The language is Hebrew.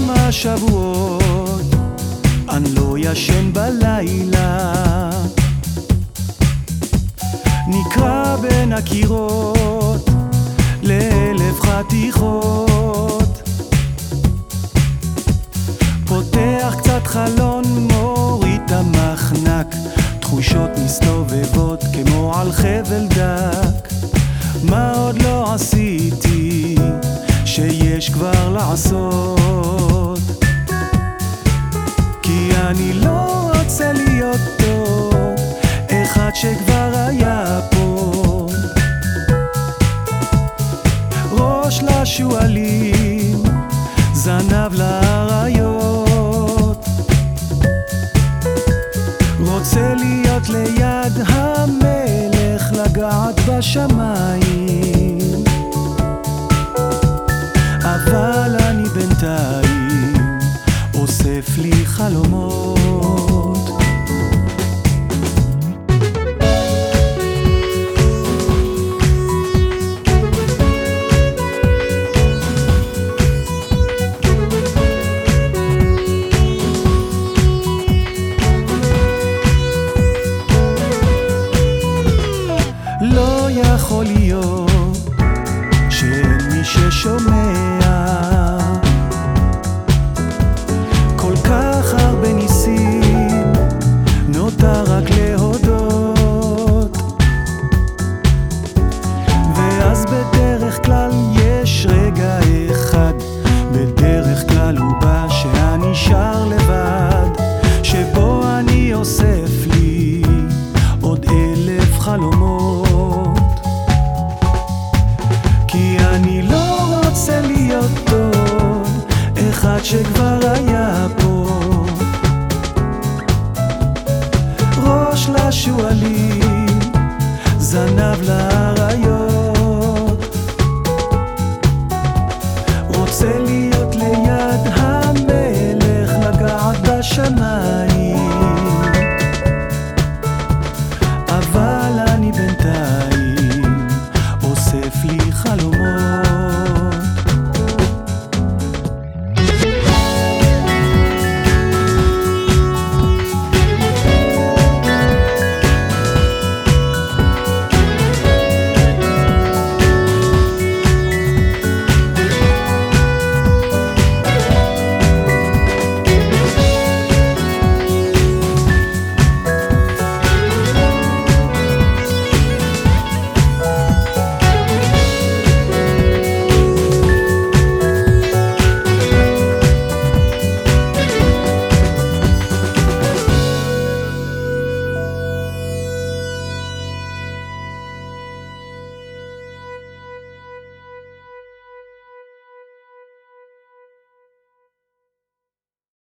כמה שבועות. אני לא ישן בלילה. נקרע בין הקירות לאלף חתיכות. פותח קצת חלון, מוריד את המחנק. תחושות מסתובבות כמו על חבל דק. מה עוד לא עשיתי שיש כבר לעשות אני לא רוצה להיות טוב אחד שכבר היה פה. ראש לשועלים, זנב לאריות. רוצה להיות ליד המלך, לגעת בשמיים לא יכול להיות שאין מי ששומע כי אני לא רוצה להיות טוב אחד שכבר היה פה. ראש לשועלים, זנב לאריות. רוצה להיות ליד המלך, לגעת בשמיים